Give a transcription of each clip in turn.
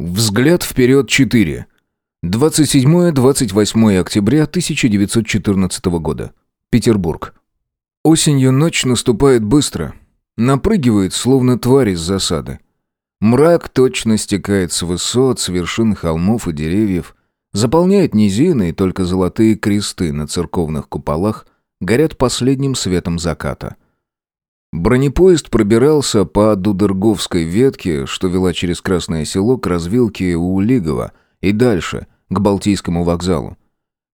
Взгляд вперед 4. 27-28 октября 1914 года. Петербург. Осенью ночь наступает быстро. Напрыгивает, словно тварь из засады. Мрак точно стекает с высот, с вершин холмов и деревьев, заполняет низины, и только золотые кресты на церковных куполах горят последним светом заката — Бронепоезд пробирался по Дудерговской ветке, что вела через Красное Село к развилке у Лигова и дальше, к Балтийскому вокзалу.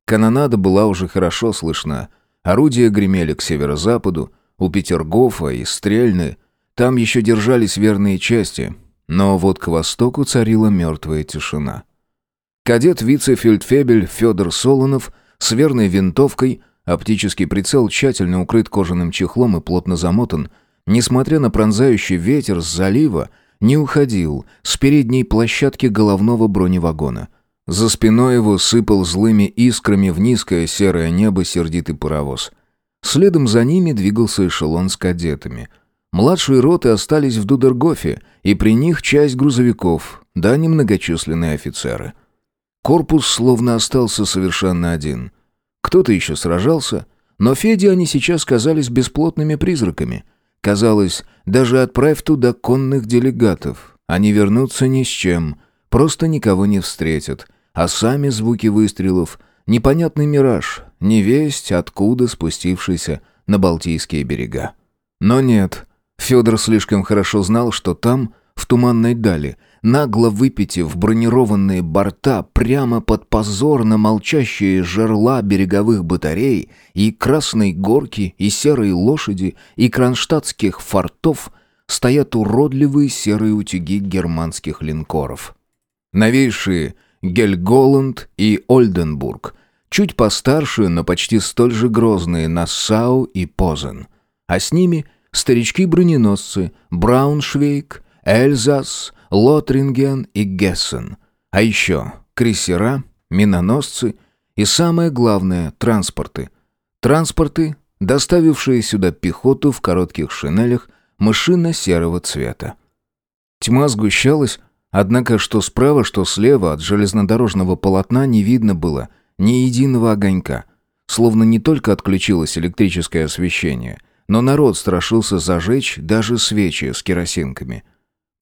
Канонада была уже хорошо слышна. Орудия гремели к северо-западу, у Петергофа и Стрельны. Там еще держались верные части, но вот к востоку царила мертвая тишина. Кадет-вице-фельдфебель Федор Солонов с верной винтовкой – Оптический прицел тщательно укрыт кожаным чехлом и плотно замотан. Несмотря на пронзающий ветер с залива, не уходил с передней площадки головного броневагона. За спиной его сыпал злыми искрами в низкое серое небо сердитый паровоз. Следом за ними двигался эшелон с кадетами. Младшие роты остались в Дудергофе, и при них часть грузовиков, да немногочисленные офицеры. Корпус словно остался совершенно один — кто-то еще сражался, но Феде они сейчас казались бесплотными призраками. Казалось, даже отправь туда конных делегатов, они вернутся ни с чем, просто никого не встретят, а сами звуки выстрелов — непонятный мираж, невесть, откуда спустившийся на Балтийские берега. Но нет, Федор слишком хорошо знал, что там, в туманной дали, нагло выпитив бронированные борта прямо под позорно молчащие жерла береговых батарей и красной горки, и серой лошади, и кронштадтских фортов, стоят уродливые серые утюги германских линкоров. Новейшие Гельголанд и Ольденбург, чуть постарше, но почти столь же грозные Нассау и Позен, а с ними старички-броненосцы Брауншвейг, Эльзас, Лотринген и Гессен. А еще крейсера, миноносцы и, самое главное, транспорты. Транспорты, доставившие сюда пехоту в коротких шинелях мышино-серого цвета. Тьма сгущалась, однако что справа, что слева от железнодорожного полотна не видно было ни единого огонька, словно не только отключилось электрическое освещение, но народ страшился зажечь даже свечи с керосинками –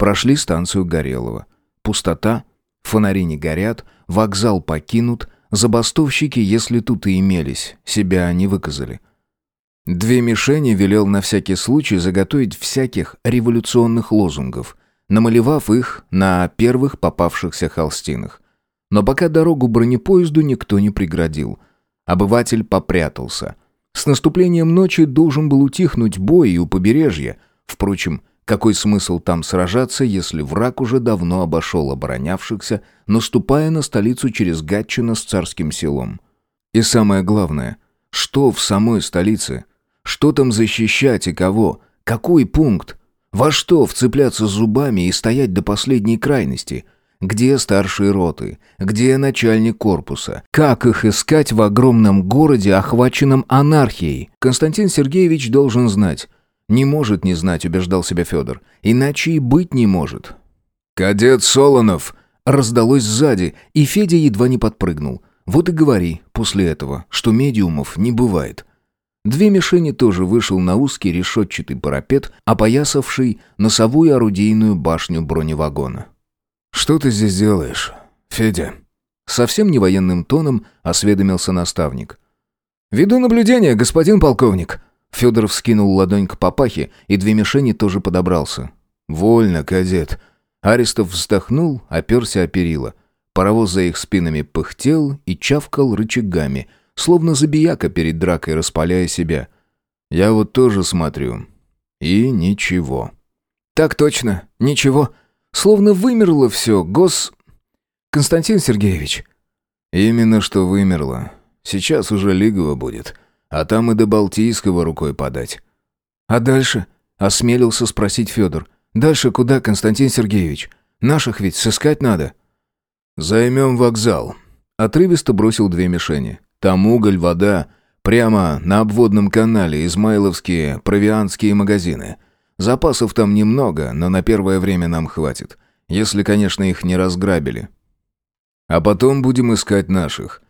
Прошли станцию Горелого. Пустота, фонари не горят, вокзал покинут, забастовщики, если тут и имелись, себя не выказали. Две мишени велел на всякий случай заготовить всяких революционных лозунгов, намалевав их на первых попавшихся холстинах. Но пока дорогу бронепоезду никто не преградил. Обыватель попрятался. С наступлением ночи должен был утихнуть бой и у побережья. Впрочем, какой смысл там сражаться, если враг уже давно обошел оборонявшихся, наступая на столицу через Гатчино с царским селом? И самое главное, что в самой столице? Что там защищать и кого? Какой пункт? Во что вцепляться зубами и стоять до последней крайности? Где старшие роты? Где начальник корпуса? Как их искать в огромном городе, охваченном анархией? Константин Сергеевич должен знать. Не может не знать, убеждал себя Федор. Иначе и быть не может. «Кадет Солонов!» раздалось сзади, и Федя едва не подпрыгнул. Вот и говори после этого, что медиумов не бывает. Две мишени тоже вышел на узкий решетчатый парапет, опоясавший носовую орудийную башню броневагона. «Что ты здесь делаешь, Федя?» Совсем не военным тоном осведомился наставник. «Веду наблюдение, господин полковник», Федор вскинул ладонь к папахе, и две мишени тоже подобрался. «Вольно, кадет». Арестов вздохнул, оперся о перила. Паровоз за их спинами пыхтел и чавкал рычагами, словно забияка перед дракой, распаляя себя. «Я вот тоже смотрю. И ничего». «Так точно, ничего. Словно вымерло все, гос...» «Константин Сергеевич». «Именно что вымерло. Сейчас уже Лигово будет. А там и до Балтийского рукой подать. А дальше? Осмелился спросить Федор. Дальше куда, Константин Сергеевич? Наших ведь сыскать надо. Займем вокзал. Отрывисто бросил две мишени. Там уголь, вода. Прямо на обводном канале измайловские провианские магазины. Запасов там немного, но на первое время нам хватит. Если, конечно, их не разграбили. А потом будем искать наших.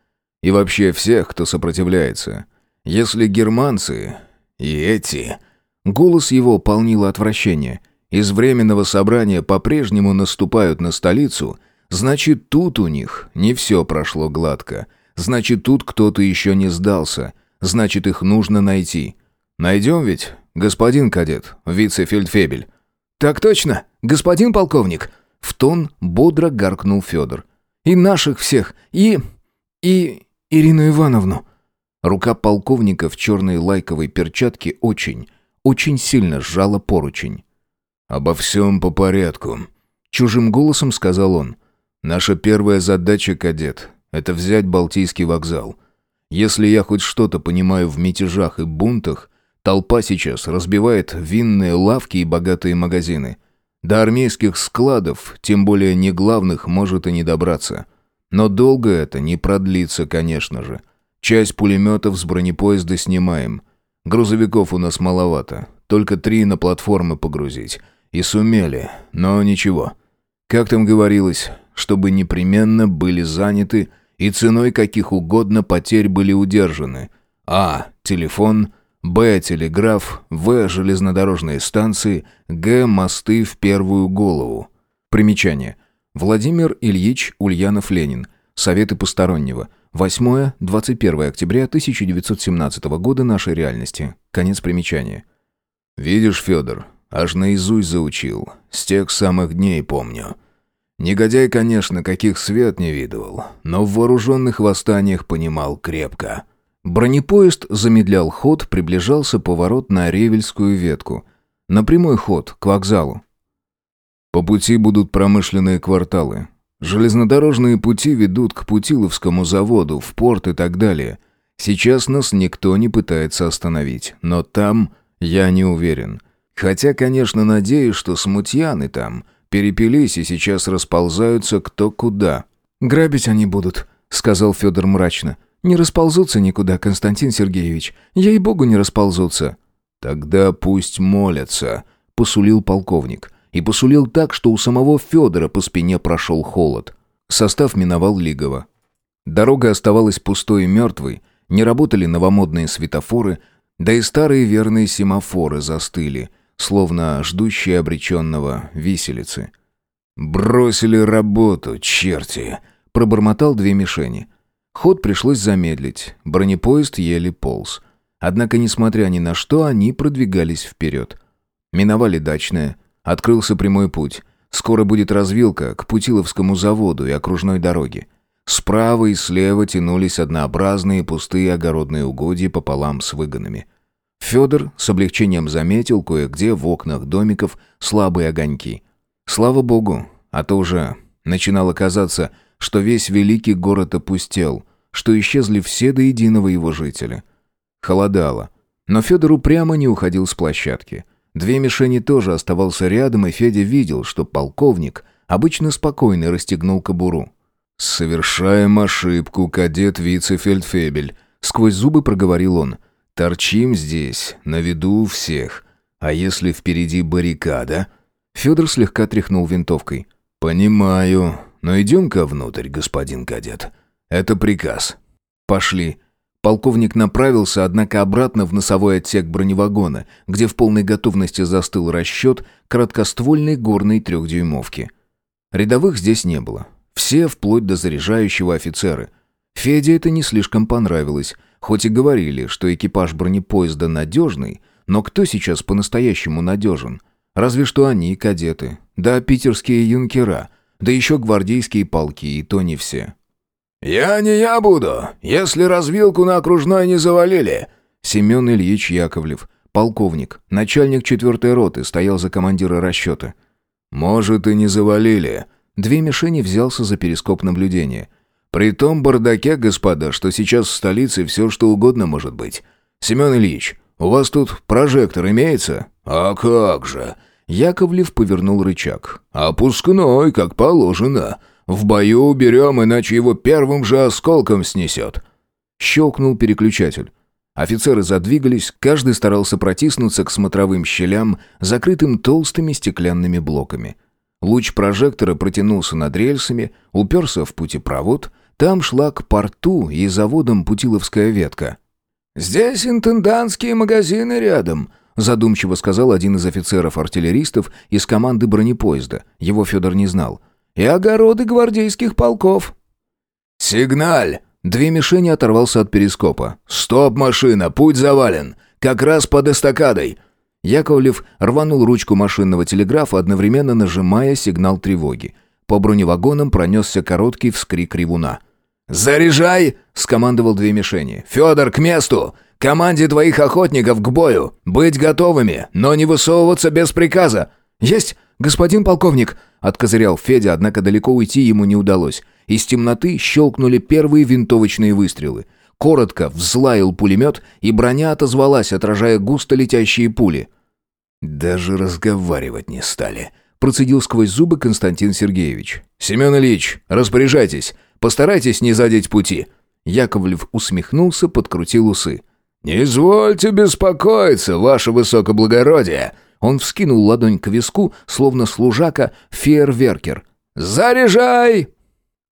И вообще всех, кто сопротивляется. Если германцы и эти... Голос его полнило отвращение. Из временного собрания по-прежнему наступают на столицу, значит, тут у них не все прошло гладко. Значит, тут кто-то еще не сдался. Значит, их нужно найти. Найдем ведь, господин кадет, вице-фельдфебель?» «Так точно, господин полковник!» В тон бодро гаркнул Федор. «И наших всех, и... и... Ирину Ивановну!» Рука полковника в черной лайковой перчатке очень, очень сильно сжала поручень. «Обо всем по порядку», — чужим голосом сказал он. «Наша первая задача, кадет, это взять Балтийский вокзал. Если я хоть что-то понимаю в мятежах и бунтах, толпа сейчас разбивает винные лавки и богатые магазины. До армейских складов, тем более не главных, может и не добраться. Но долго это не продлится, конечно же. Часть пулеметов с бронепоезда снимаем. Грузовиков у нас маловато. Только три на платформы погрузить. И сумели, но ничего. Как там говорилось, чтобы непременно были заняты и ценой каких угодно потерь были удержаны. А. Телефон. Б. Телеграф. В. Железнодорожные станции. Г. Мосты в первую голову. Примечание. Владимир Ильич Ульянов-Ленин. Советы постороннего. 8-21 октября 1917 года нашей реальности. Конец примечания. «Видишь, Федор, аж наизусть заучил. С тех самых дней помню. Негодяй, конечно, каких свет не видывал, но в вооруженных восстаниях понимал крепко». Бронепоезд замедлял ход, приближался поворот на Ревельскую ветку. На прямой ход, к вокзалу. По пути будут промышленные кварталы. Железнодорожные пути ведут к Путиловскому заводу, в порт и так далее. Сейчас нас никто не пытается остановить, но там я не уверен. Хотя, конечно, надеюсь, что смутьяны там перепились и сейчас расползаются кто куда. «Грабить они будут», — сказал Федор мрачно. «Не расползутся никуда, Константин Сергеевич. Ей-богу, не расползутся». «Тогда пусть молятся», — посулил полковник и посулил так, что у самого Федора по спине прошел холод. Состав миновал Лигово. Дорога оставалась пустой и мертвой, не работали новомодные светофоры, да и старые верные семафоры застыли, словно ждущие обреченного виселицы. «Бросили работу, черти!» — пробормотал две мишени. Ход пришлось замедлить, бронепоезд еле полз. Однако, несмотря ни на что, они продвигались вперед. Миновали дачное, Открылся прямой путь. Скоро будет развилка к Путиловскому заводу и окружной дороге. Справа и слева тянулись однообразные пустые огородные угодья пополам с выгонами. Федор с облегчением заметил кое-где в окнах домиков слабые огоньки. Слава богу, а то уже начинало казаться, что весь великий город опустел, что исчезли все до единого его жителя. Холодало, но Федор упрямо не уходил с площадки. Две мишени тоже оставался рядом, и Федя видел, что полковник обычно спокойно расстегнул кобуру. «Совершаем ошибку, кадет вице-фельдфебель», — сквозь зубы проговорил он. «Торчим здесь, на виду у всех. А если впереди баррикада?» Федор слегка тряхнул винтовкой. «Понимаю, но идем-ка внутрь, господин кадет. Это приказ». «Пошли», Полковник направился, однако, обратно в носовой отсек броневагона, где в полной готовности застыл расчет краткоствольной горной трехдюймовки. Рядовых здесь не было. Все, вплоть до заряжающего офицеры. Феде это не слишком понравилось, хоть и говорили, что экипаж бронепоезда надежный, но кто сейчас по-настоящему надежен? Разве что они, кадеты. Да питерские юнкера. Да еще гвардейские полки, и то не все. «Я не я буду, если развилку на окружной не завалили!» Семен Ильич Яковлев, полковник, начальник четвертой роты, стоял за командира расчета. «Может, и не завалили». Две мишени взялся за перископ наблюдения. «При том бардаке, господа, что сейчас в столице все что угодно может быть. Семен Ильич, у вас тут прожектор имеется?» «А как же!» Яковлев повернул рычаг. «Опускной, как положено. В бою уберем, иначе его первым же осколком снесет». Щелкнул переключатель. Офицеры задвигались, каждый старался протиснуться к смотровым щелям, закрытым толстыми стеклянными блоками. Луч прожектора протянулся над рельсами, уперся в путепровод. Там шла к порту и заводом Путиловская ветка. «Здесь интендантские магазины рядом», задумчиво сказал один из офицеров-артиллеристов из команды бронепоезда. Его Федор не знал. «И огороды гвардейских полков». «Сигналь!» Две мишени оторвался от перископа. «Стоп, машина! Путь завален! Как раз под эстакадой!» Яковлев рванул ручку машинного телеграфа, одновременно нажимая сигнал тревоги. По броневагонам пронесся короткий вскрик ревуна. «Заряжай!» — скомандовал две мишени. «Федор, к месту! Команде твоих охотников к бою! Быть готовыми, но не высовываться без приказа!» «Есть, господин полковник!» — откозырял Федя, однако далеко уйти ему не удалось. Из темноты щелкнули первые винтовочные выстрелы. Коротко взлаял пулемет, и броня отозвалась, отражая густо летящие пули. «Даже разговаривать не стали», — процедил сквозь зубы Константин Сергеевич. «Семен Ильич, распоряжайтесь. Постарайтесь не задеть пути». Яковлев усмехнулся, подкрутил усы. «Не извольте беспокоиться, ваше высокоблагородие!» Он вскинул ладонь к виску, словно служака, фейерверкер. «Заряжай!»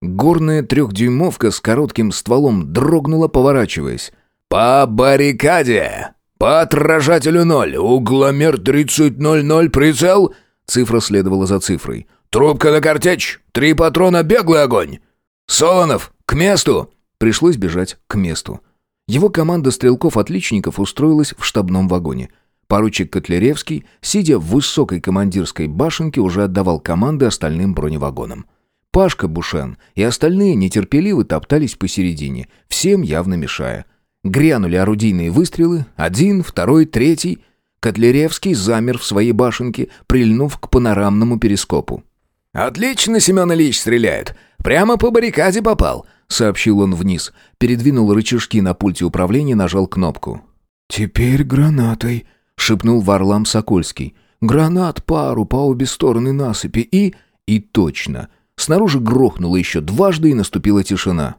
Горная трехдюймовка с коротким стволом дрогнула, поворачиваясь. «По баррикаде! По отражателю ноль! Угломер 30.00, прицел!» Цифра следовала за цифрой. «Трубка на картечь! Три патрона, беглый огонь! Солонов, к месту!» Пришлось бежать к месту. Его команда стрелков-отличников устроилась в штабном вагоне. Поручик Котляревский, сидя в высокой командирской башенке, уже отдавал команды остальным броневагонам. Пашка Бушен и остальные нетерпеливо топтались посередине, всем явно мешая. Грянули орудийные выстрелы, один, второй, третий. Котляревский замер в своей башенке, прильнув к панорамному перископу. «Отлично Семен Ильич стреляет! Прямо по баррикаде попал!» сообщил он вниз. Передвинул рычажки на пульте управления, нажал кнопку. «Теперь гранатой», — шепнул Варлам Сокольский. «Гранат пару по обе стороны насыпи и...» И точно. Снаружи грохнуло еще дважды, и наступила тишина.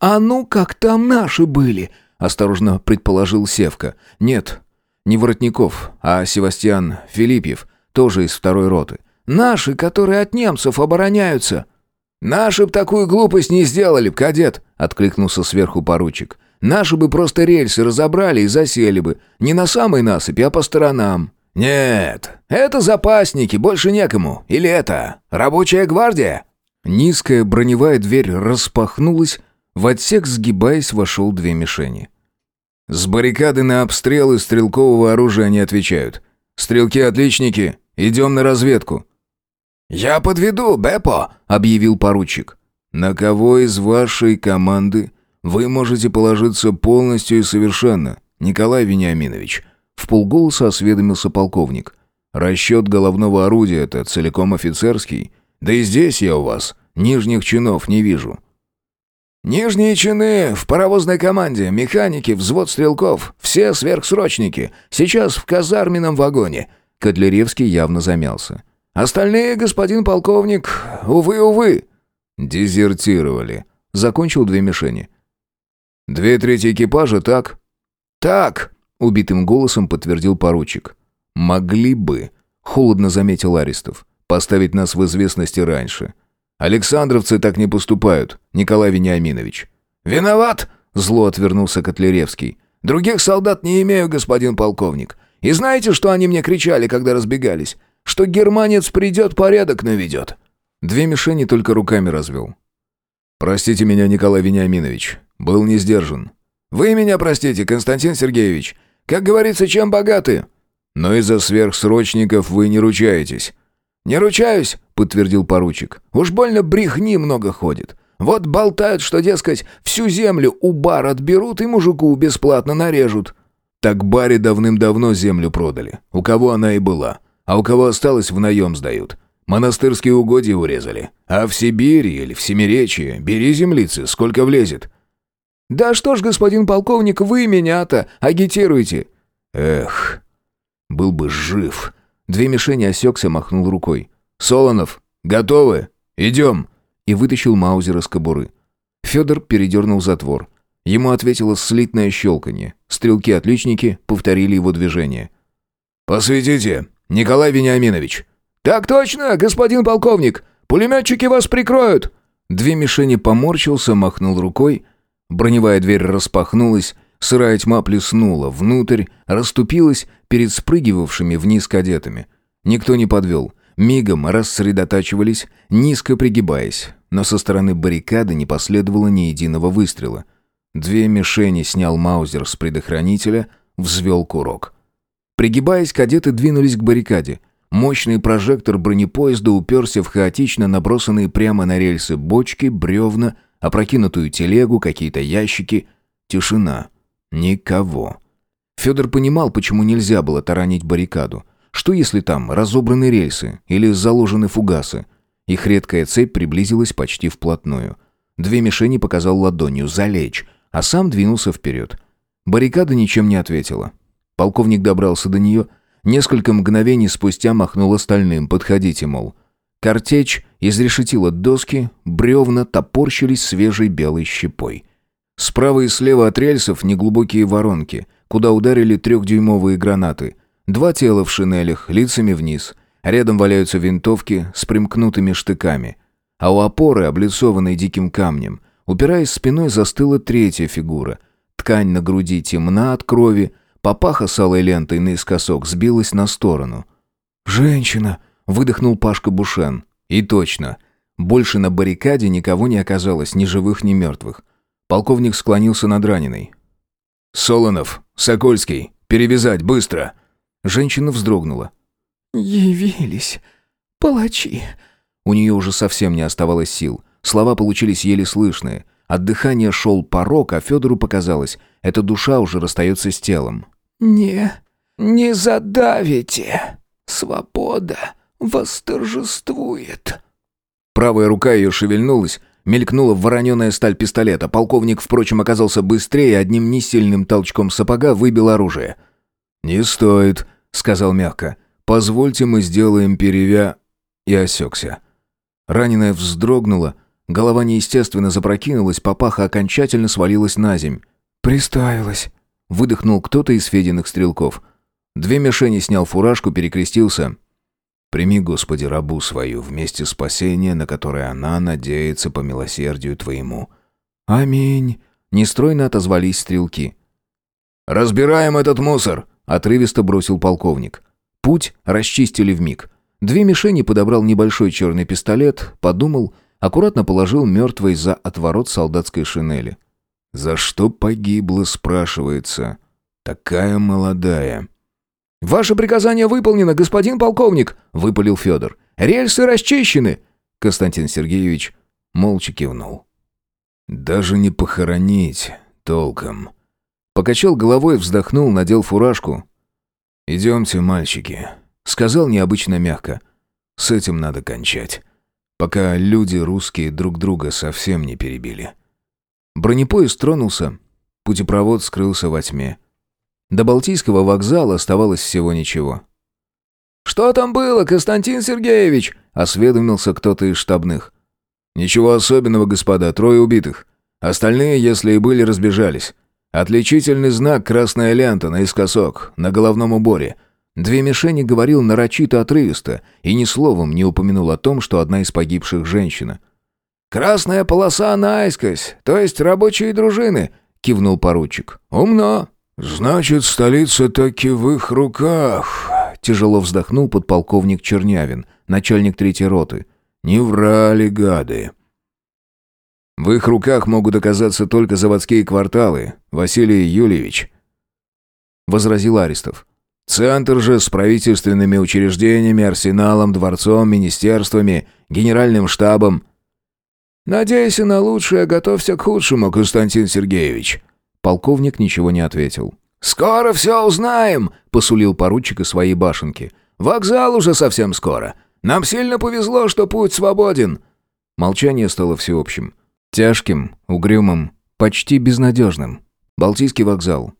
«А ну, как там наши были?» — осторожно предположил Севка. «Нет, не Воротников, а Севастьян Филиппьев, тоже из второй роты. Наши, которые от немцев обороняются». «Наши б такую глупость не сделали б, кадет!» — откликнулся сверху поручик. «Наши бы просто рельсы разобрали и засели бы. Не на самой насыпи, а по сторонам». «Нет, это запасники, больше некому. Или это рабочая гвардия?» Низкая броневая дверь распахнулась, в отсек, сгибаясь, вошел две мишени. «С баррикады на обстрелы стрелкового оружия не отвечают. Стрелки-отличники, идем на разведку». «Я подведу, Бепо», — объявил поручик. «На кого из вашей команды вы можете положиться полностью и совершенно, Николай Вениаминович?» В полголоса осведомился полковник. «Расчет головного орудия — это целиком офицерский. Да и здесь я у вас нижних чинов не вижу». «Нижние чины в паровозной команде, механики, взвод стрелков, все сверхсрочники, сейчас в казарменном вагоне». Котляревский явно замялся. Остальные, господин полковник, увы, увы». «Дезертировали», — закончил две мишени. «Две трети экипажа, так?» «Так», — убитым голосом подтвердил поручик. «Могли бы», — холодно заметил Аристов, — «поставить нас в известности раньше. Александровцы так не поступают, Николай Вениаминович». «Виноват», — зло отвернулся Котляревский. «Других солдат не имею, господин полковник. И знаете, что они мне кричали, когда разбегались? что германец придет, порядок наведет». Две мишени только руками развел. «Простите меня, Николай Вениаминович, был не сдержан». «Вы меня простите, Константин Сергеевич. Как говорится, чем богаты?» «Но из-за сверхсрочников вы не ручаетесь». «Не ручаюсь», — подтвердил поручик. «Уж больно брехни много ходит. Вот болтают, что, дескать, всю землю у бар отберут и мужику бесплатно нарежут». «Так баре давным-давно землю продали. У кого она и была а у кого осталось в наем сдают. Монастырские угодья урезали. А в Сибири или в Семиречье бери землицы, сколько влезет». «Да что ж, господин полковник, вы меня-то агитируете?» «Эх, был бы жив». Две мишени осекся, махнул рукой. «Солонов, готовы? Идем!» И вытащил маузер из кобуры. Федор передернул затвор. Ему ответило слитное щелканье. Стрелки-отличники повторили его движение. «Посветите!» «Николай Вениаминович!» «Так точно, господин полковник! Пулеметчики вас прикроют!» Две мишени поморщился, махнул рукой. Броневая дверь распахнулась, сырая тьма плеснула внутрь, расступилась перед спрыгивавшими вниз кадетами. Никто не подвел. Мигом рассредотачивались, низко пригибаясь. Но со стороны баррикады не последовало ни единого выстрела. Две мишени снял Маузер с предохранителя, взвел курок. Пригибаясь, кадеты двинулись к баррикаде. Мощный прожектор бронепоезда уперся в хаотично набросанные прямо на рельсы бочки, бревна, опрокинутую телегу, какие-то ящики. Тишина. Никого. Федор понимал, почему нельзя было таранить баррикаду. Что если там разобраны рельсы или заложены фугасы? Их редкая цепь приблизилась почти вплотную. Две мишени показал ладонью «залечь», а сам двинулся вперед. Баррикада ничем не ответила. Полковник добрался до нее, несколько мгновений спустя махнул остальным «подходите», мол. Картечь изрешетила доски, бревна топорщились свежей белой щепой. Справа и слева от рельсов неглубокие воронки, куда ударили трехдюймовые гранаты. Два тела в шинелях, лицами вниз. Рядом валяются винтовки с примкнутыми штыками. А у опоры, облицованной диким камнем, упираясь спиной, застыла третья фигура. Ткань на груди темна от крови, папаха с алой лентой наискосок сбилась на сторону. «Женщина!» — выдохнул Пашка Бушен. И точно. Больше на баррикаде никого не оказалось, ни живых, ни мертвых. Полковник склонился над раненой. «Солонов, Сокольский, перевязать, быстро!» Женщина вздрогнула. «Явились, палачи!» У нее уже совсем не оставалось сил. Слова получились еле слышные. От дыхания шел порог, а Федору показалось, эта душа уже расстается с телом. «Не, не задавите! Свобода восторжествует!» Правая рука ее шевельнулась, Мелькнула вороненая сталь пистолета. Полковник, впрочем, оказался быстрее одним несильным толчком сапога выбил оружие. «Не стоит», — сказал мягко. «Позвольте мы сделаем перевя...» И осекся. Раненая вздрогнула, голова неестественно запрокинулась, папаха окончательно свалилась на земь. «Приставилась», — выдохнул кто-то из Фединых стрелков. Две мишени снял фуражку, перекрестился. Прими, Господи, рабу свою вместе спасения, на которое она надеется по милосердию Твоему». «Аминь», — нестройно отозвались стрелки. «Разбираем этот мусор», — отрывисто бросил полковник. Путь расчистили вмиг. Две мишени подобрал небольшой черный пистолет, подумал, аккуратно положил мертвой за отворот солдатской шинели. «За что погибла?» — спрашивается. «Такая молодая». «Ваше приказание выполнено, господин полковник!» — выпалил Федор. «Рельсы расчищены!» Константин Сергеевич молча кивнул. «Даже не похоронить толком». Покачал головой, вздохнул, надел фуражку. «Идемте, мальчики», — сказал необычно мягко. «С этим надо кончать, пока люди русские друг друга совсем не перебили». Бронепоезд тронулся, путепровод скрылся во тьме. До Балтийского вокзала оставалось всего ничего. «Что там было, Константин Сергеевич?» — осведомился кто-то из штабных. «Ничего особенного, господа, трое убитых. Остальные, если и были, разбежались. Отличительный знак красная лента наискосок, на головном уборе». Две мишени говорил нарочито отрывисто и ни словом не упомянул о том, что одна из погибших женщина. «Красная полоса наискось, то есть рабочие дружины», — кивнул поручик. «Умно». «Значит, столица таки в их руках», — тяжело вздохнул подполковник Чернявин, начальник третьей роты. «Не врали гады». «В их руках могут оказаться только заводские кварталы, Василий Юльевич», — возразил Аристов. «Центр же с правительственными учреждениями, арсеналом, дворцом, министерствами, генеральным штабом». «Надейся на лучшее, готовься к худшему, Константин Сергеевич», Полковник ничего не ответил. «Скоро все узнаем», — посулил поручик из своей башенки. «Вокзал уже совсем скоро. Нам сильно повезло, что путь свободен». Молчание стало всеобщим. Тяжким, угрюмым, почти безнадежным. Балтийский вокзал.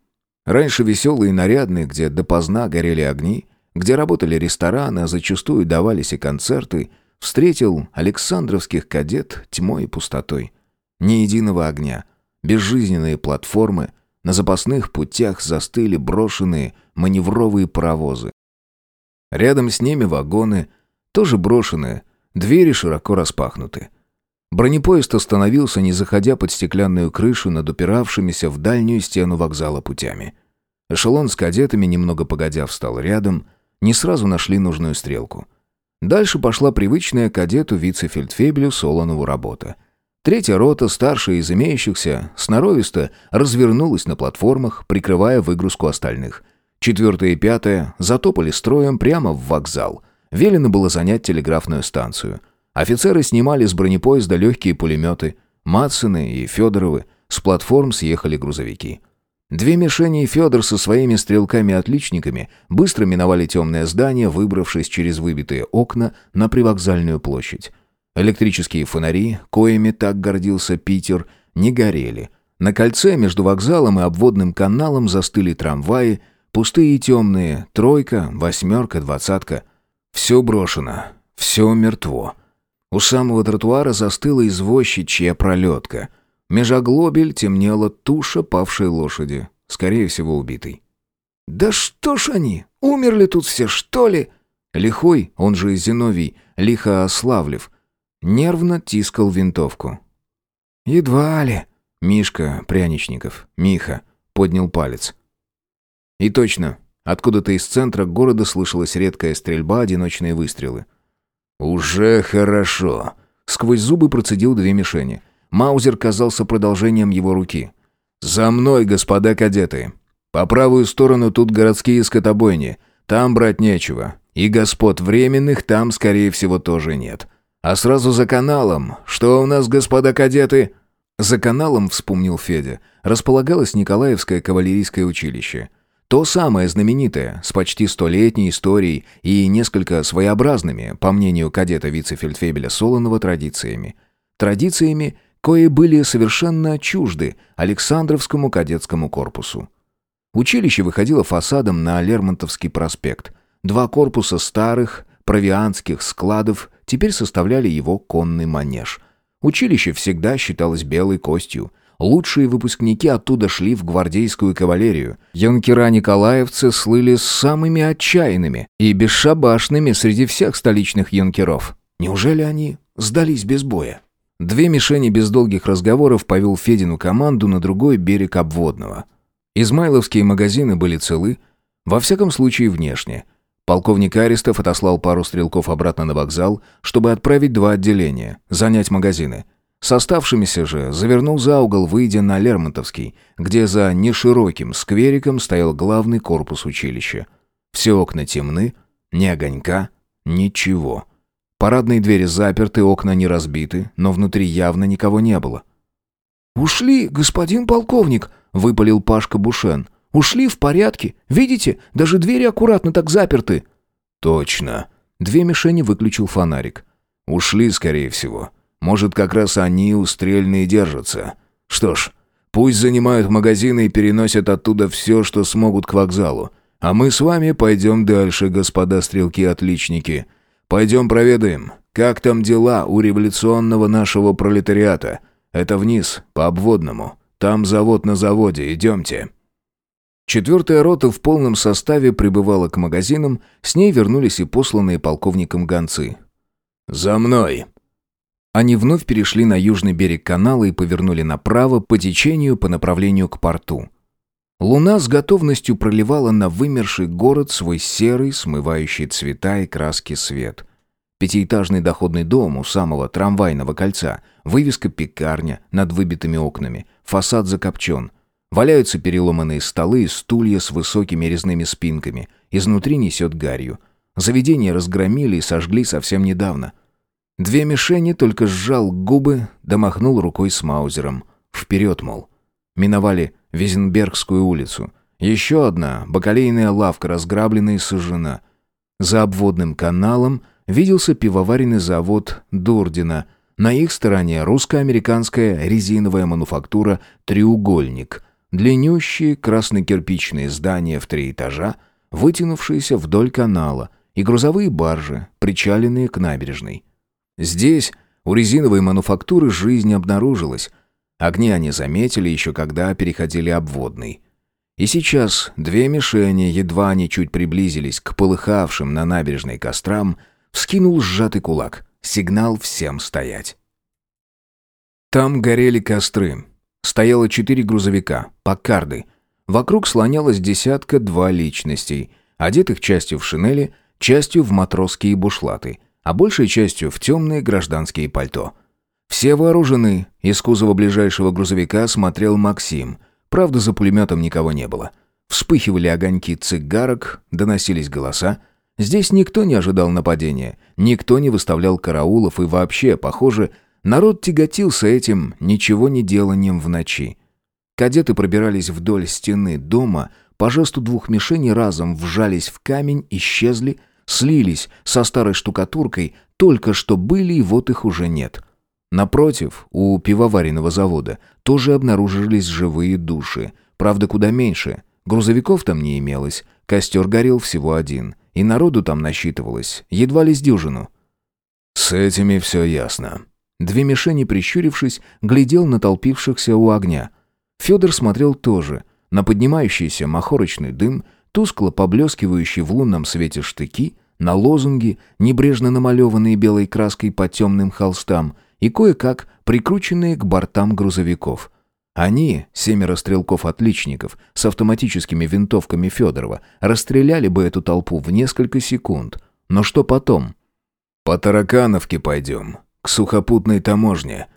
Раньше веселый и нарядный, где допоздна горели огни, где работали рестораны, а зачастую давались и концерты, встретил Александровских кадет тьмой и пустотой. Ни единого огня — Безжизненные платформы, на запасных путях застыли брошенные маневровые паровозы. Рядом с ними вагоны, Тоже брошенные, двери широко распахнуты. Бронепоезд остановился, не заходя под стеклянную крышу над упиравшимися в дальнюю стену вокзала путями. Эшелон с кадетами, немного погодя, встал рядом, не сразу нашли нужную стрелку. Дальше пошла привычная кадету вице-фельдфебелю Солонову работа. Третья рота, старшая из имеющихся, сноровисто развернулась на платформах, прикрывая выгрузку остальных. Четвертая и пятая затопали строем прямо в вокзал. Велено было занять телеграфную станцию. Офицеры снимали с бронепоезда легкие пулеметы. Матсены и Федоровы с платформ съехали грузовики. Две мишени и Федор со своими стрелками-отличниками быстро миновали темное здание, выбравшись через выбитые окна на привокзальную площадь. Электрические фонари, коими так гордился Питер, не горели. На кольце между вокзалом и обводным каналом застыли трамваи, пустые и темные, тройка, восьмерка, двадцатка. Все брошено, все мертво. У самого тротуара застыла извозчичья пролетка. Межоглобель темнела туша павшей лошади, скорее всего убитой. «Да что ж они, умерли тут все, что ли?» Лихой, он же Зиновий, лихо Ославлев, нервно тискал винтовку. «Едва ли». Мишка Пряничников, Миха, поднял палец. И точно, откуда-то из центра города слышалась редкая стрельба, одиночные выстрелы. «Уже хорошо», — сквозь зубы процедил две мишени. Маузер казался продолжением его руки. «За мной, господа кадеты! По правую сторону тут городские скотобойни, там брать нечего, и господ временных там, скорее всего, тоже нет. А сразу за каналом. Что у нас, господа кадеты?» За каналом, вспомнил Федя, располагалось Николаевское кавалерийское училище. То самое знаменитое, с почти столетней историей и несколько своеобразными, по мнению кадета вице-фельдфебеля Солонова, традициями. Традициями, кои были совершенно чужды Александровскому кадетскому корпусу. Училище выходило фасадом на Лермонтовский проспект. Два корпуса старых, провианских складов теперь составляли его конный манеж. Училище всегда считалось белой костью. Лучшие выпускники оттуда шли в гвардейскую кавалерию. Юнкера-николаевцы слыли самыми отчаянными и бесшабашными среди всех столичных юнкеров. Неужели они сдались без боя? Две мишени без долгих разговоров повел Федину команду на другой берег обводного. Измайловские магазины были целы, во всяком случае внешне – Полковник Аристов отослал пару стрелков обратно на вокзал, чтобы отправить два отделения, занять магазины. С оставшимися же завернул за угол, выйдя на Лермонтовский, где за нешироким сквериком стоял главный корпус училища. Все окна темны, ни огонька, ничего. Парадные двери заперты, окна не разбиты, но внутри явно никого не было. «Ушли, господин полковник», — выпалил Пашка Бушен. Ушли в порядке. Видите, даже двери аккуратно так заперты». «Точно». Две мишени выключил фонарик. «Ушли, скорее всего. Может, как раз они у стрельные держатся. Что ж, пусть занимают магазины и переносят оттуда все, что смогут к вокзалу. А мы с вами пойдем дальше, господа стрелки-отличники. Пойдем проведаем, как там дела у революционного нашего пролетариата. Это вниз, по обводному. Там завод на заводе, идемте». Четвертая рота в полном составе прибывала к магазинам, с ней вернулись и посланные полковником гонцы. «За мной!» Они вновь перешли на южный берег канала и повернули направо по течению по направлению к порту. Луна с готовностью проливала на вымерший город свой серый, смывающий цвета и краски свет. Пятиэтажный доходный дом у самого трамвайного кольца, вывеска «Пекарня» над выбитыми окнами, фасад закопчен — Валяются переломанные столы и стулья с высокими резными спинками. Изнутри несет гарью. Заведение разгромили и сожгли совсем недавно. Две мишени только сжал губы, домахнул рукой с маузером. Вперед, мол. Миновали Визенбергскую улицу. Еще одна бакалейная лавка разграблена и сожжена. За обводным каналом виделся пивоваренный завод Дурдина. На их стороне русско-американская резиновая мануфактура «Треугольник», Длиннющие красно-кирпичные здания в три этажа, вытянувшиеся вдоль канала, и грузовые баржи, причаленные к набережной. Здесь, у резиновой мануфактуры, жизнь обнаружилась. Огни они заметили еще когда переходили обводный. И сейчас две мишени, едва они чуть приблизились к полыхавшим на набережной кострам, вскинул сжатый кулак. Сигнал всем стоять. Там горели костры. Стояло четыре грузовика, покарды. Вокруг слонялось десятка-два личностей, одетых частью в шинели, частью в матросские бушлаты, а большей частью в темные гражданские пальто. Все вооружены. Из кузова ближайшего грузовика смотрел Максим. Правда, за пулеметом никого не было. Вспыхивали огоньки цигарок, доносились голоса. Здесь никто не ожидал нападения, никто не выставлял караулов и вообще, похоже, народ тяготился этим ничего не деланием в ночи. Кадеты пробирались вдоль стены дома, по жесту двух мишеней разом вжались в камень, исчезли, слились со старой штукатуркой, только что были и вот их уже нет. Напротив, у пивоваренного завода тоже обнаружились живые души, правда куда меньше. Грузовиков там не имелось, костер горел всего один — и народу там насчитывалось, едва ли с дюжину. «С этими все ясно». Две мишени, прищурившись, глядел на толпившихся у огня. Федор смотрел тоже, на поднимающийся махорочный дым, тускло поблескивающий в лунном свете штыки, на лозунги, небрежно намалеванные белой краской по темным холстам, и кое-как прикрученные к бортам грузовиков. Они, семеро стрелков-отличников, с автоматическими винтовками Федорова, расстреляли бы эту толпу в несколько секунд. Но что потом? «По Таракановке пойдем, к сухопутной таможне».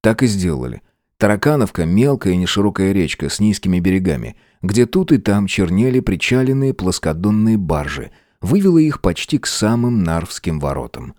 Так и сделали. Таракановка — мелкая и неширокая речка с низкими берегами, где тут и там чернели причаленные плоскодонные баржи, вывела их почти к самым Нарвским воротам.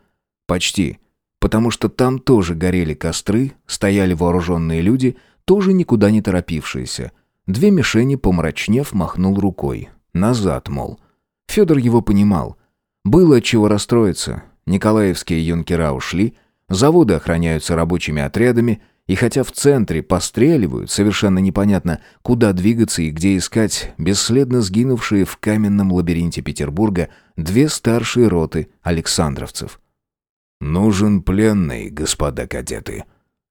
Почти. Потому что там тоже горели костры, стояли вооруженные люди, тоже никуда не торопившийся. Две мишени, помрачнев, махнул рукой. Назад, мол. Федор его понимал. Было от чего расстроиться. Николаевские юнкера ушли, заводы охраняются рабочими отрядами, и хотя в центре постреливают, совершенно непонятно, куда двигаться и где искать бесследно сгинувшие в каменном лабиринте Петербурга две старшие роты александровцев. «Нужен пленный, господа кадеты».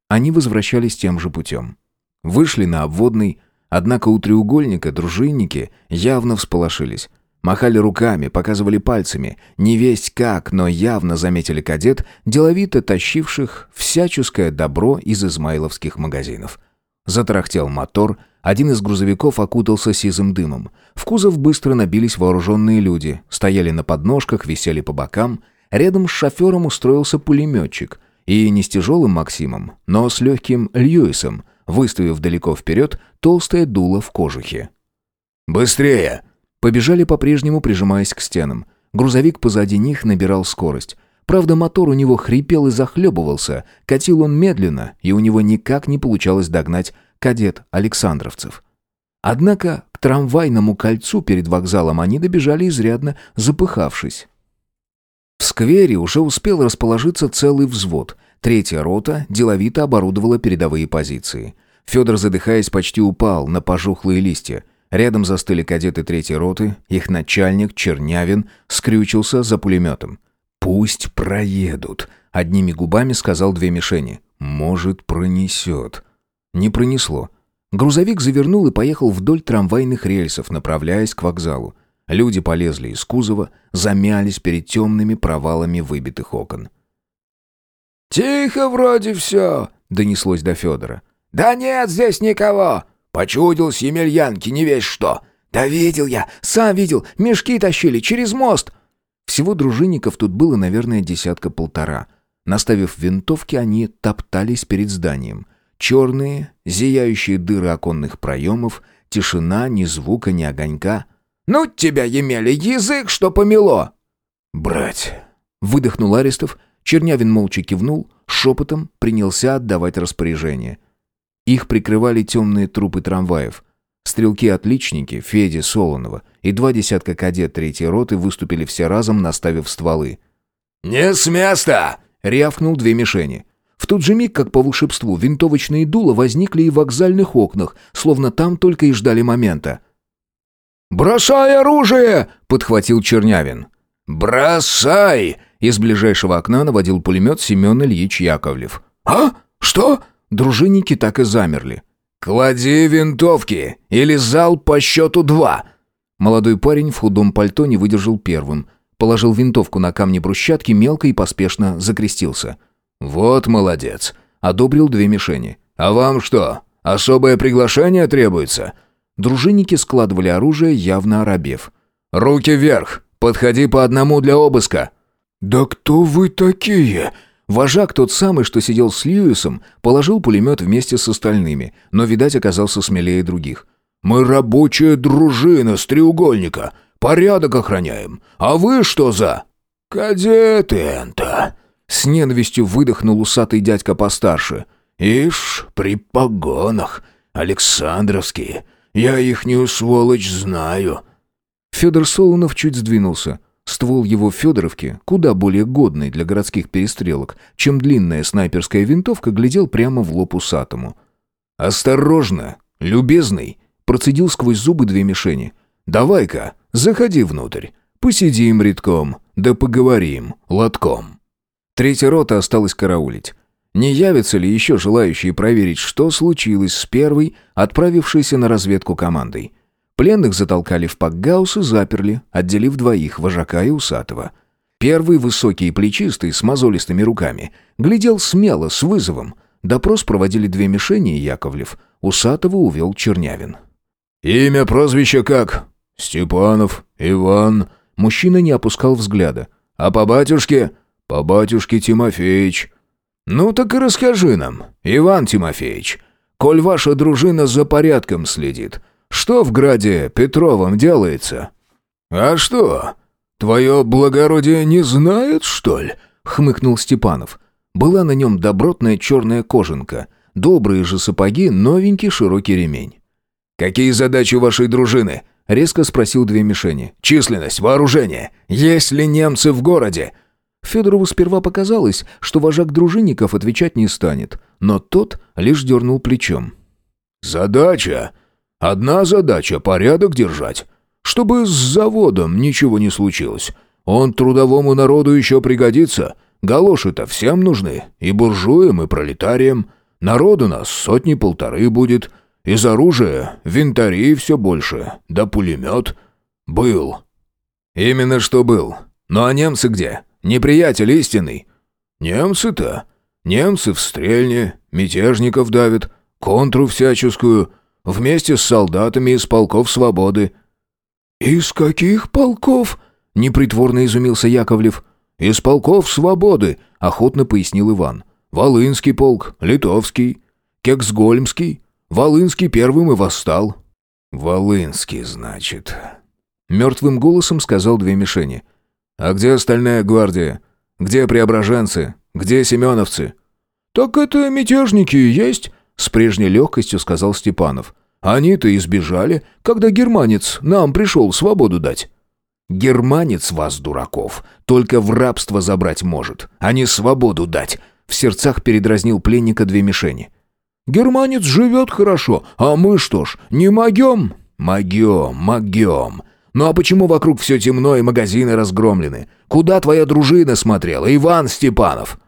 Они возвращались тем же путем. Вышли на обводный, однако у треугольника дружинники явно всполошились. Махали руками, показывали пальцами, не весть как, но явно заметили кадет, деловито тащивших всяческое добро из измайловских магазинов. Затарахтел мотор, один из грузовиков окутался сизым дымом. В кузов быстро набились вооруженные люди, стояли на подножках, висели по бокам. Рядом с шофером устроился пулеметчик. И не с тяжелым Максимом, но с легким Льюисом — выставив далеко вперед толстое дуло в кожухе. «Быстрее!» Побежали по-прежнему, прижимаясь к стенам. Грузовик позади них набирал скорость. Правда, мотор у него хрипел и захлебывался, катил он медленно, и у него никак не получалось догнать кадет Александровцев. Однако к трамвайному кольцу перед вокзалом они добежали изрядно, запыхавшись. В сквере уже успел расположиться целый взвод, Третья рота деловито оборудовала передовые позиции. Федор, задыхаясь, почти упал на пожухлые листья. Рядом застыли кадеты третьей роты, их начальник, Чернявин, скрючился за пулеметом. «Пусть проедут», — одними губами сказал две мишени. «Может, пронесет». Не пронесло. Грузовик завернул и поехал вдоль трамвайных рельсов, направляясь к вокзалу. Люди полезли из кузова, замялись перед темными провалами выбитых окон. «Тихо вроде все», — донеслось до Федора. «Да нет здесь никого!» «Почудился Емельянки, не весь что!» «Да видел я, сам видел, мешки тащили через мост!» Всего дружинников тут было, наверное, десятка-полтора. Наставив винтовки, они топтались перед зданием. Черные, зияющие дыры оконных проемов, тишина, ни звука, ни огонька. «Ну тебя, Емеля, язык, что помело!» «Брать!» — выдохнул Арестов Чернявин молча кивнул, шепотом принялся отдавать распоряжение. Их прикрывали темные трупы трамваев. Стрелки-отличники Феди Солонова и два десятка кадет третьей роты выступили все разом, наставив стволы. «Не с места!» — рявкнул две мишени. В тот же миг, как по волшебству, винтовочные дула возникли и в вокзальных окнах, словно там только и ждали момента. «Бросай оружие!» — подхватил Чернявин. «Бросай!» Из ближайшего окна наводил пулемет Семен Ильич Яковлев. «А? Что?» Дружинники так и замерли. «Клади винтовки, или зал по счету два!» Молодой парень в худом пальто не выдержал первым. Положил винтовку на камни брусчатки, мелко и поспешно закрестился. «Вот молодец!» — одобрил две мишени. «А вам что, особое приглашение требуется?» Дружинники складывали оружие, явно оробев. «Руки вверх! Подходи по одному для обыска!» «Да кто вы такие?» Вожак, тот самый, что сидел с Льюисом, положил пулемет вместе с остальными, но, видать, оказался смелее других. «Мы рабочая дружина с треугольника. Порядок охраняем. А вы что за...» «Кадеты энто!» С ненавистью выдохнул усатый дядька постарше. «Ишь, при погонах. Александровские. Я ихнюю сволочь знаю». Федор Солонов чуть сдвинулся. Ствол его Федоровки, куда более годный для городских перестрелок, чем длинная снайперская винтовка, глядел прямо в лоб усатому. «Осторожно, любезный!» Процедил сквозь зубы две мишени. «Давай-ка, заходи внутрь. Посидим редком, да поговорим лотком». Третья рота осталась караулить. Не явятся ли еще желающие проверить, что случилось с первой, отправившейся на разведку командой? Пленных затолкали в пакгаус и заперли, отделив двоих, вожака и усатого. Первый, высокий и плечистый, с мозолистыми руками, глядел смело, с вызовом. Допрос проводили две мишени и Яковлев. Усатого увел Чернявин. «Имя, прозвище как?» «Степанов, Иван». Мужчина не опускал взгляда. «А по батюшке?» «По батюшке Тимофеич». «Ну так и расскажи нам, Иван Тимофеевич, коль ваша дружина за порядком следит, что в граде Петровом делается?» «А что, твое благородие не знает, что ли?» — хмыкнул Степанов. Была на нем добротная черная кожанка, добрые же сапоги, новенький широкий ремень. «Какие задачи вашей дружины?» — резко спросил две мишени. «Численность, вооружение. Есть ли немцы в городе?» Федорову сперва показалось, что вожак дружинников отвечать не станет, но тот лишь дернул плечом. «Задача? Одна задача — порядок держать. Чтобы с заводом ничего не случилось. Он трудовому народу еще пригодится. Галоши-то всем нужны, и буржуям, и пролетариям. Народ у нас сотни-полторы будет. Из оружия винтарей все больше, да пулемет. Был». «Именно что был. Ну а немцы где?» Неприятель истинный». «Немцы-то? Немцы в стрельне, мятежников давят, контру всяческую, вместе с солдатами из полков свободы». «Из каких полков?» — непритворно изумился Яковлев. «Из полков свободы», — охотно пояснил Иван. «Волынский полк, Литовский, Кексгольмский. Волынский первым и восстал». «Волынский, значит», — мертвым голосом сказал две мишени. — «А где остальная гвардия? Где преображенцы? Где семеновцы?» «Так это мятежники есть», — с прежней легкостью сказал Степанов. «Они-то избежали, когда германец нам пришел свободу дать». «Германец вас, дураков, только в рабство забрать может, а не свободу дать», — в сердцах передразнил пленника две мишени. «Германец живет хорошо, а мы что ж, не могем?» «Могем, могем. Ну а почему вокруг все темно и магазины разгромлены? Куда твоя дружина смотрела, Иван Степанов?»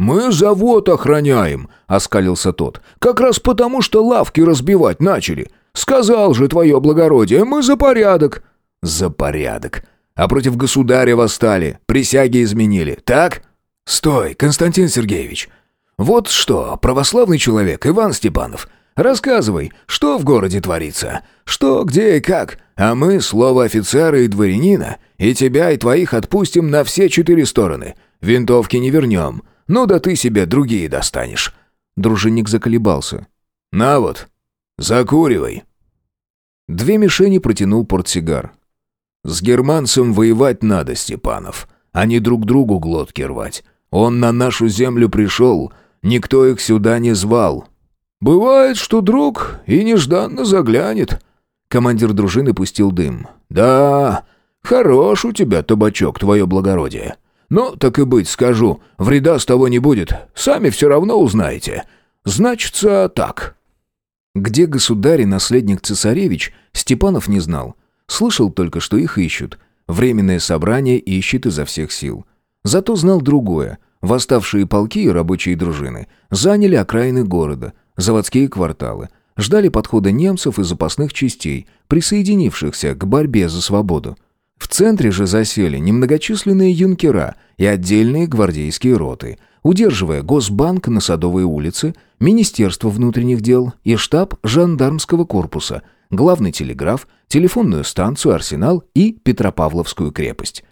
«Мы завод охраняем», — оскалился тот. «Как раз потому, что лавки разбивать начали. Сказал же твое благородие, мы за порядок». «За порядок. А против государя восстали, присяги изменили, так?» «Стой, Константин Сергеевич. Вот что, православный человек, Иван Степанов, рассказывай, что в городе творится? Что, где и как? А мы, слово офицера и дворянина, и тебя, и твоих отпустим на все четыре стороны. Винтовки не вернем. Ну да ты себе другие достанешь». Дружинник заколебался. «На вот, закуривай». Две мишени протянул портсигар. «С германцем воевать надо, Степанов, а не друг другу глотки рвать. Он на нашу землю пришел, никто их сюда не звал». «Бывает, что друг и нежданно заглянет», Командир дружины пустил дым. «Да, хорош у тебя табачок, твое благородие. Ну, так и быть, скажу, вреда с того не будет, сами все равно узнаете. Значится так». Где государь и наследник цесаревич, Степанов не знал. Слышал только, что их ищут. Временное собрание ищет изо всех сил. Зато знал другое. Восставшие полки и рабочие дружины заняли окраины города, заводские кварталы – ждали подхода немцев и запасных частей, присоединившихся к борьбе за свободу. В центре же засели немногочисленные юнкера и отдельные гвардейские роты, удерживая Госбанк на Садовой улице, Министерство внутренних дел и штаб жандармского корпуса, главный телеграф, телефонную станцию «Арсенал» и Петропавловскую крепость.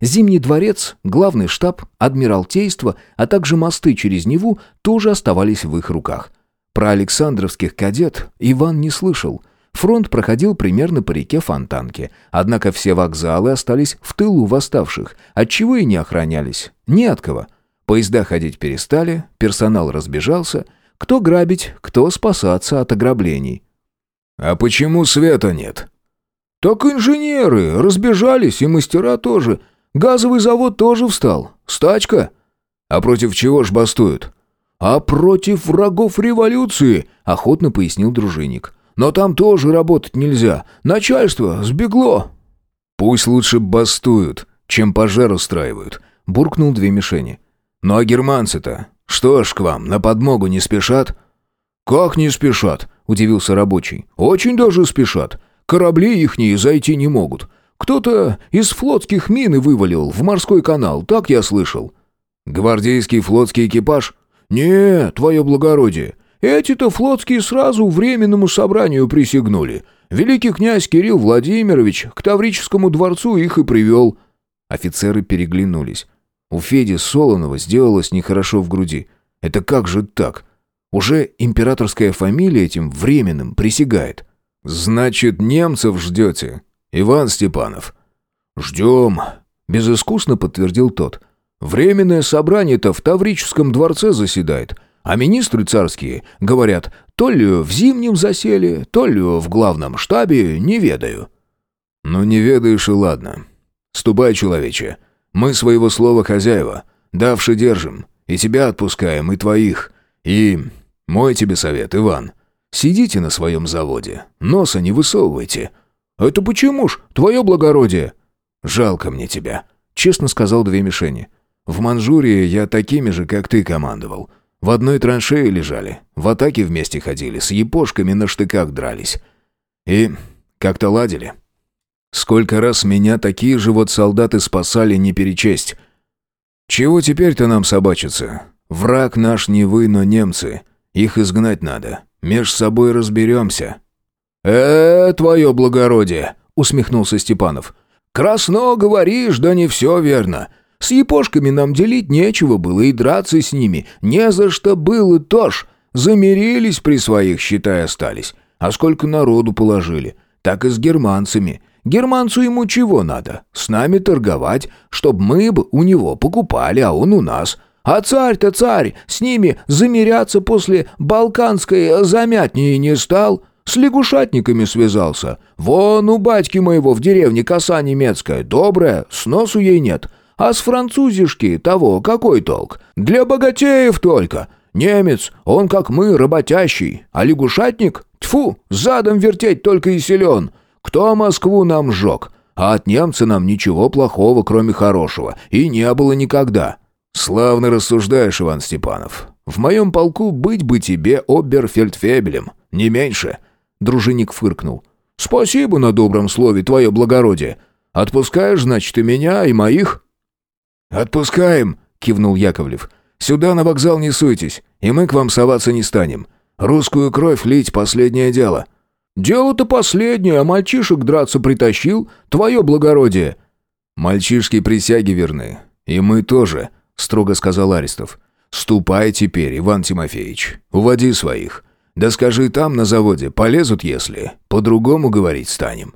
Зимний дворец, главный штаб, адмиралтейство, а также мосты через Неву тоже оставались в их руках. Про Александровских кадет Иван не слышал. Фронт проходил примерно по реке Фонтанке, однако все вокзалы остались в тылу восставших, отчего и не охранялись. Ни от кого. Поезда ходить перестали, персонал разбежался, кто грабить, кто спасаться от ограблений. «А почему света нет?» «Так инженеры разбежались, и мастера тоже. Газовый завод тоже встал. Стачка». «А против чего ж бастуют?» «А против врагов революции», — охотно пояснил дружинник. «Но там тоже работать нельзя. Начальство сбегло». «Пусть лучше бастуют, чем пожар устраивают», — буркнул две мишени. «Ну а германцы-то? Что ж к вам, на подмогу не спешат?» «Как не спешат?» — удивился рабочий. «Очень даже спешат. Корабли ихние зайти не могут. Кто-то из флотских мины вывалил в морской канал, так я слышал». «Гвардейский флотский экипаж?» «Не, твое благородие, эти-то флотские сразу временному собранию присягнули. Великий князь Кирилл Владимирович к Таврическому дворцу их и привел». Офицеры переглянулись. У Феди Солонова сделалось нехорошо в груди. «Это как же так? Уже императорская фамилия этим временным присягает». «Значит, немцев ждете, Иван Степанов?» «Ждем», — безыскусно подтвердил тот. Временное собрание-то в Таврическом дворце заседает, а министры царские говорят, то ли в зимнем засели, то ли в главном штабе, не ведаю». «Ну не ведаешь и ладно. Ступай, человече. Мы своего слова хозяева. Давши держим. И тебя отпускаем, и твоих. И мой тебе совет, Иван. Сидите на своем заводе. Носа не высовывайте». «Это почему ж, твое благородие?» «Жалко мне тебя», — честно сказал две мишени. В Манчжурии я такими же, как ты, командовал. В одной траншее лежали, в атаке вместе ходили, с епошками на штыках дрались. И как-то ладили. Сколько раз меня такие же вот солдаты спасали не перечесть. Чего теперь-то нам собачиться? Враг наш не вы, но немцы. Их изгнать надо. Меж собой разберемся». «Э, твое благородие!» — усмехнулся Степанов. «Красно говоришь, да не все верно. С епошками нам делить нечего было, и драться с ними не за что было тоже. Замирились при своих, считай, остались. А сколько народу положили. Так и с германцами. Германцу ему чего надо? С нами торговать, чтоб мы бы у него покупали, а он у нас. А царь-то царь, с ними замиряться после балканской замятнии не стал». С лягушатниками связался. Вон у батьки моего в деревне коса немецкая, добрая, сносу ей нет. А с французишки того какой толк? Для богатеев только. Немец, он как мы, работящий. А лягушатник? Тьфу, задом вертеть только и силен. Кто Москву нам сжег? А от немца нам ничего плохого, кроме хорошего, и не было никогда. Славно рассуждаешь, Иван Степанов. В моем полку быть бы тебе оберфельдфебелем, не меньше. Дружинник фыркнул. Спасибо на добром слове, твое благородие. Отпускаешь, значит, и меня, и моих? «Отпускаем!» — кивнул Яковлев. «Сюда на вокзал не суйтесь, и мы к вам соваться не станем. Русскую кровь лить — последнее дело». «Дело-то последнее, а мальчишек драться притащил, твое благородие». «Мальчишки присяги верны, и мы тоже», — строго сказал Аристов. «Ступай теперь, Иван Тимофеевич, уводи своих. Да скажи там, на заводе, полезут, если. По-другому говорить станем».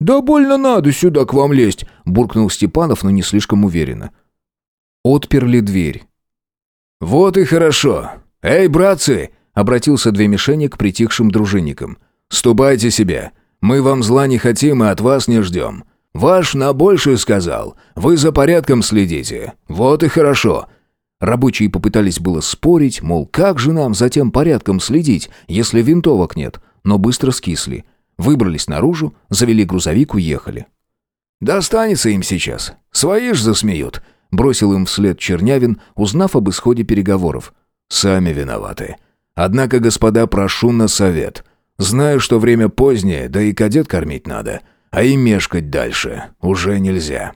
«Да больно надо сюда к вам лезть», — буркнул Степанов, но не слишком уверенно. Отперли дверь. «Вот и хорошо. Эй, братцы!» — обратился две мишени к притихшим дружинникам. «Ступайте себе. Мы вам зла не хотим и от вас не ждем. Ваш на большее сказал. Вы за порядком следите. Вот и хорошо». Рабочие попытались было спорить, мол, как же нам за тем порядком следить, если винтовок нет, но быстро скисли. Выбрались наружу, завели грузовик, уехали. «Достанется им сейчас. Свои ж засмеют», — бросил им вслед Чернявин, узнав об исходе переговоров. «Сами виноваты. Однако, господа, прошу на совет. Знаю, что время позднее, да и кадет кормить надо. а и мешкать дальше уже нельзя.